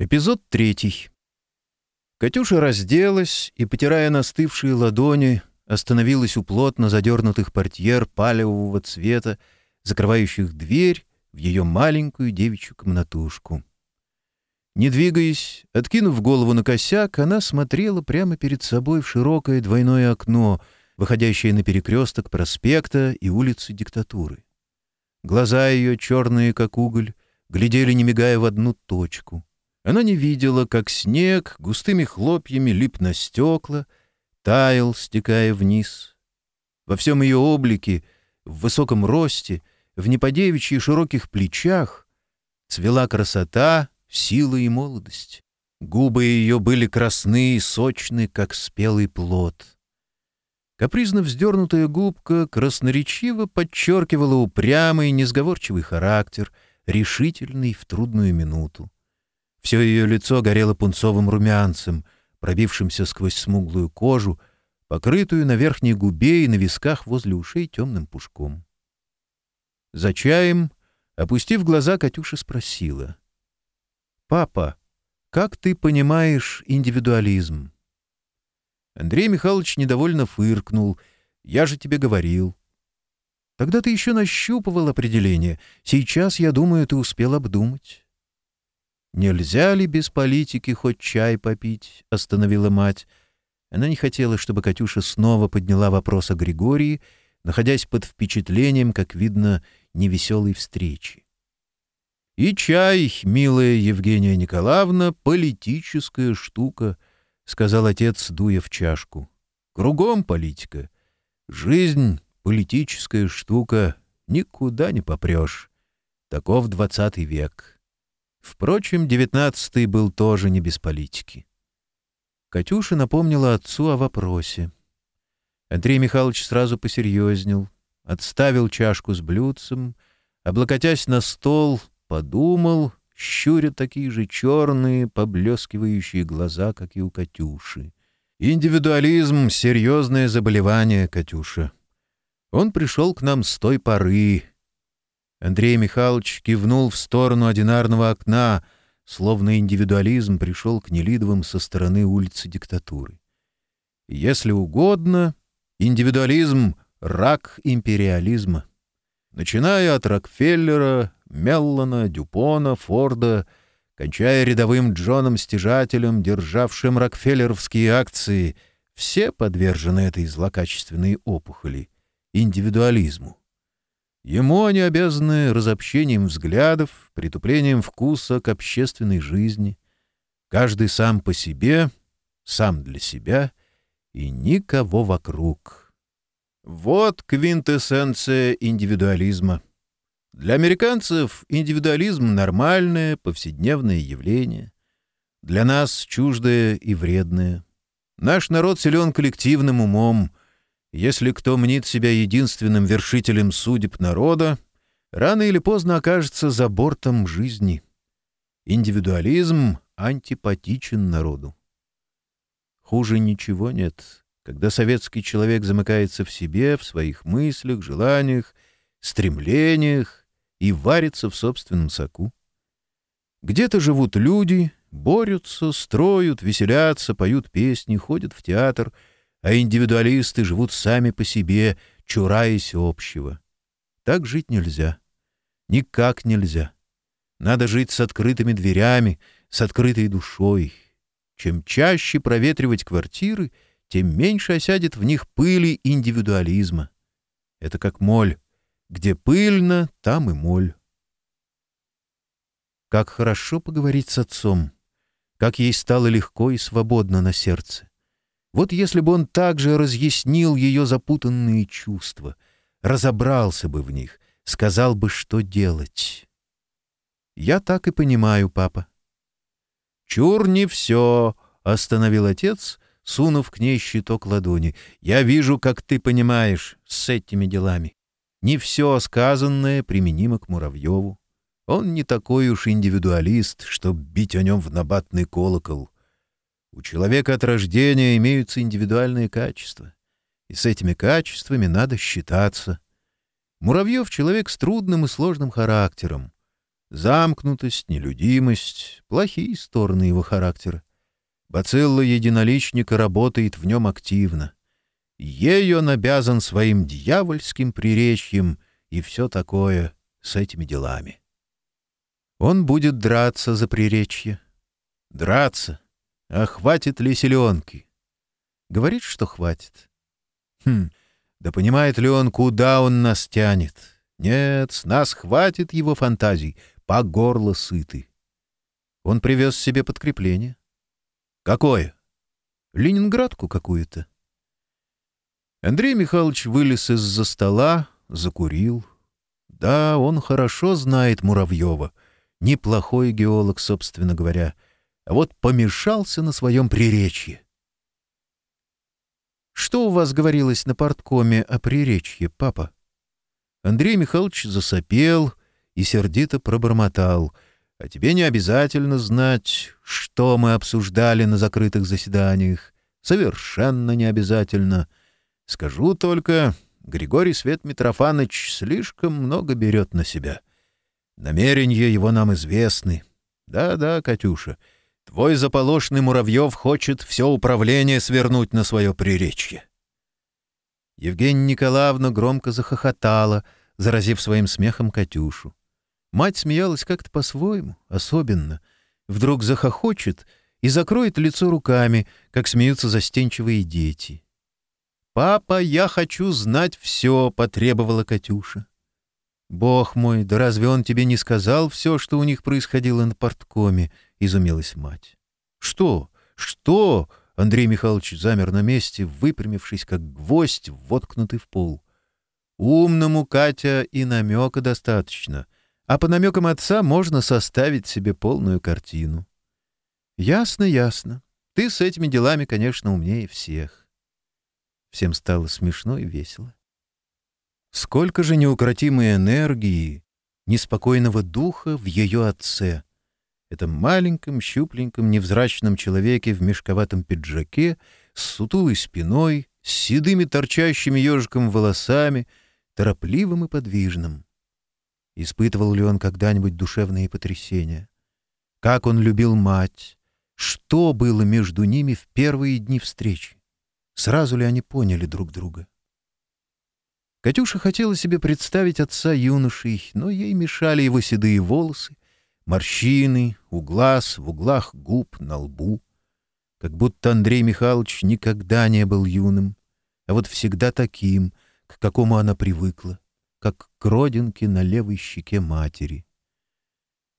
Эпизод третий. Катюша разделась и, потирая настывшие ладони, остановилась у плотно задернутых портьер палевого цвета, закрывающих дверь в ее маленькую девичью комнатушку. Не двигаясь, откинув голову на косяк, она смотрела прямо перед собой в широкое двойное окно, выходящее на перекресток проспекта и улицы диктатуры. Глаза ее, черные как уголь, глядели, не мигая в одну точку — она не видела, как снег густыми хлопьями лип на стекла, таял, стекая вниз. Во всем ее облике, в высоком росте, в неподевичьи широких плечах цвела красота, сила и молодость. Губы ее были красны и сочны, как спелый плод. Капризно вздернутая губка красноречиво подчеркивала упрямый, несговорчивый характер, решительный в трудную минуту. Все ее лицо горело пунцовым румянцем, пробившимся сквозь смуглую кожу, покрытую на верхней губе и на висках возле ушей темным пушком. За чаем, опустив глаза, Катюша спросила. «Папа, как ты понимаешь индивидуализм?» Андрей Михайлович недовольно фыркнул. «Я же тебе говорил». «Тогда ты еще нащупывал определение. Сейчас, я думаю, ты успел обдумать». «Нельзя ли без политики хоть чай попить?» — остановила мать. Она не хотела, чтобы Катюша снова подняла вопрос о Григории, находясь под впечатлением, как видно, невеселой встречи. «И чай, милая Евгения Николаевна, политическая штука», — сказал отец, дуя в чашку. «Кругом политика. Жизнь — политическая штука. Никуда не попрешь. Таков двадцатый век». Впрочем, девятнадцатый был тоже не без политики. Катюша напомнила отцу о вопросе. Андрей Михайлович сразу посерьезнел, отставил чашку с блюдцем, облокотясь на стол, подумал, щуря такие же черные, поблескивающие глаза, как и у Катюши. «Индивидуализм — серьезное заболевание, Катюша. Он пришел к нам с той поры, Андрей Михайлович кивнул в сторону одинарного окна, словно индивидуализм пришел к Нелидовым со стороны улицы диктатуры. Если угодно, индивидуализм — рак империализма. Начиная от Рокфеллера, Меллана, Дюпона, Форда, кончая рядовым Джоном-стяжателем, державшим рокфеллеровские акции, все подвержены этой злокачественной опухоли — индивидуализму. Ему они обязаны разобщением взглядов, притуплением вкуса к общественной жизни. Каждый сам по себе, сам для себя и никого вокруг. Вот квинтэссенция индивидуализма. Для американцев индивидуализм — нормальное, повседневное явление. Для нас — чуждое и вредное. Наш народ силен коллективным умом — если кто мнит себя единственным вершителем судеб народа, рано или поздно окажется за бортом жизни. Индивидуализм антипатичен народу. Хуже ничего нет, когда советский человек замыкается в себе, в своих мыслях, желаниях, стремлениях и варится в собственном соку. Где-то живут люди, борются, строят, веселятся, поют песни, ходят в театр — а индивидуалисты живут сами по себе, чураясь общего. Так жить нельзя. Никак нельзя. Надо жить с открытыми дверями, с открытой душой. Чем чаще проветривать квартиры, тем меньше осядет в них пыли индивидуализма. Это как моль. Где пыльно, там и моль. Как хорошо поговорить с отцом. Как ей стало легко и свободно на сердце. Вот если бы он также разъяснил ее запутанные чувства, разобрался бы в них, сказал бы, что делать. «Я так и понимаю, папа». «Чур не все», — остановил отец, сунув к ней щиток ладони. «Я вижу, как ты понимаешь с этими делами. Не все сказанное применимо к Муравьеву. Он не такой уж индивидуалист, чтоб бить о нем в набатный колокол. У человека от рождения имеются индивидуальные качества, и с этими качествами надо считаться. Муравьев — человек с трудным и сложным характером. Замкнутость, нелюдимость — плохие стороны его характера. Бацилла единоличника работает в нем активно. Ей он обязан своим дьявольским приречьем и все такое с этими делами. Он будет драться за приречье. Драться — а хватит ли селенки? Говорит, что хватит. Хм, да понимает ли он, куда он нас тянет? Нет, с нас хватит его фантазий, по горло сыты. Он привез себе подкрепление. Какое? Ленинградку какую-то. Андрей Михайлович вылез из-за стола, закурил. Да, он хорошо знает Муравьева. Неплохой геолог, собственно говоря — вот помешался на своем приречье. «Что у вас говорилось на порткоме о приречье, папа?» Андрей Михайлович засопел и сердито пробормотал. «А тебе не обязательно знать, что мы обсуждали на закрытых заседаниях. Совершенно не обязательно. Скажу только, Григорий Свет Митрофанович слишком много берет на себя. Намерения его нам известны. Да-да, Катюша». Твой заполошный Муравьев хочет все управление свернуть на свое приречье. Евгения Николаевна громко захохотала, заразив своим смехом Катюшу. Мать смеялась как-то по-своему, особенно. Вдруг захохочет и закроет лицо руками, как смеются застенчивые дети. «Папа, я хочу знать все», — потребовала Катюша. «Бог мой, да разве он тебе не сказал все, что у них происходило на порткоме?» изумилась мать. «Что? Что?» Андрей Михайлович замер на месте, выпрямившись, как гвоздь, воткнутый в пол. «Умному Катя и намека достаточно, а по намекам отца можно составить себе полную картину». «Ясно, ясно. Ты с этими делами, конечно, умнее всех». Всем стало смешно и весело. Сколько же неукротимой энергии, неспокойного духа в ее отце — этом маленьком, щупленьком, невзрачном человеке в мешковатом пиджаке, с сутулой спиной, с седыми торчащими ежиком волосами, торопливым и подвижным. Испытывал ли он когда-нибудь душевные потрясения? Как он любил мать? Что было между ними в первые дни встречи? Сразу ли они поняли друг друга? Катюша хотела себе представить отца юношей, но ей мешали его седые волосы, морщины, у глаз, в углах губ, на лбу. Как будто Андрей Михайлович никогда не был юным, а вот всегда таким, к какому она привыкла, как к родинке на левой щеке матери.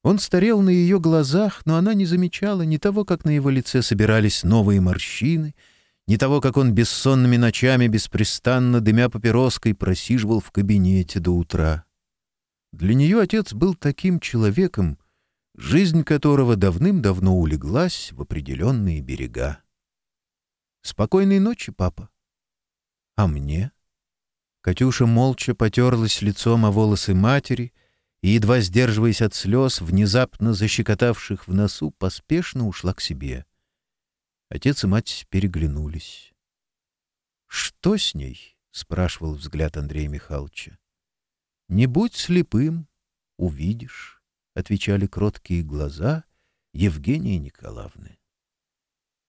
Он старел на ее глазах, но она не замечала ни того, как на его лице собирались новые морщины, ни того, как он бессонными ночами беспрестанно, дымя папироской, просиживал в кабинете до утра. Для нее отец был таким человеком, жизнь которого давным-давно улеглась в определенные берега. «Спокойной ночи, папа!» «А мне?» Катюша молча потерлась лицом о волосы матери и, едва сдерживаясь от слез, внезапно защекотавших в носу, поспешно ушла к себе. Отец и мать переглянулись. «Что с ней?» — спрашивал взгляд Андрея Михайловича. «Не будь слепым, увидишь» отвечали кроткие глаза Евгении Николаевны.